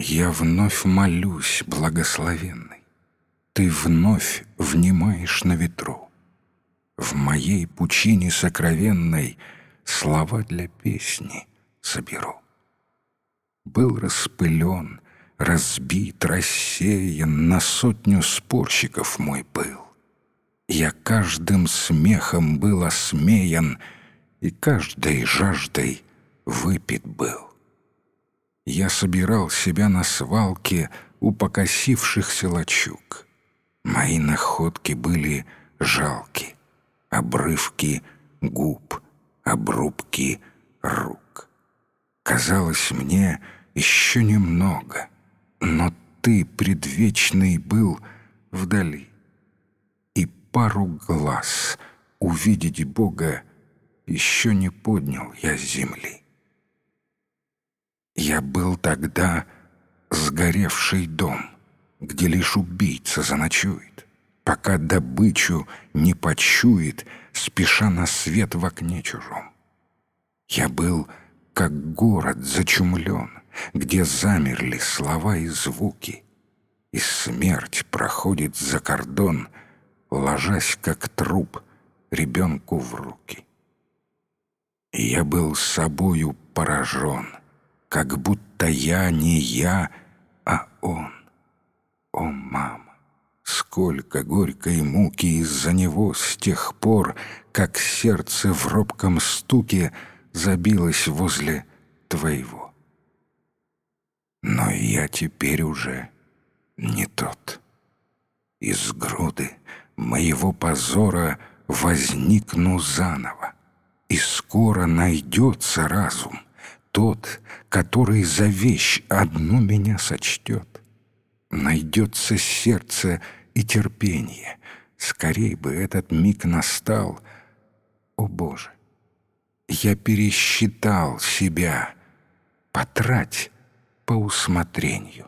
Я вновь молюсь, благословенный. Ты вновь внимаешь на ветру. В моей пучине сокровенной Слова для песни соберу. Был распылен, разбит, рассеян На сотню спорщиков мой был. Я каждым смехом был осмеян И каждой жаждой выпит был. Я собирал себя на свалке у покосившихся лачуг. Мои находки были жалки, обрывки губ, обрубки рук. Казалось мне еще немного, но ты предвечный был вдали. И пару глаз увидеть Бога еще не поднял я с земли. Я был тогда сгоревший дом, где лишь убийца заночует, пока добычу не почует, спеша на свет в окне чужом. Я был как город зачумлен, где замерли слова и звуки, и смерть проходит за кордон, ложась как труп ребенку в руки. И я был собою поражен — как будто я не я, а он. О, мама, сколько горькой муки из-за него с тех пор, как сердце в робком стуке забилось возле твоего. Но я теперь уже не тот. Из груды моего позора возникну заново, и скоро найдется разум, тот, который за вещь одну меня сочтет. Найдется сердце и терпение. Скорей бы этот миг настал. О, Боже! Я пересчитал себя. Потрать по усмотрению.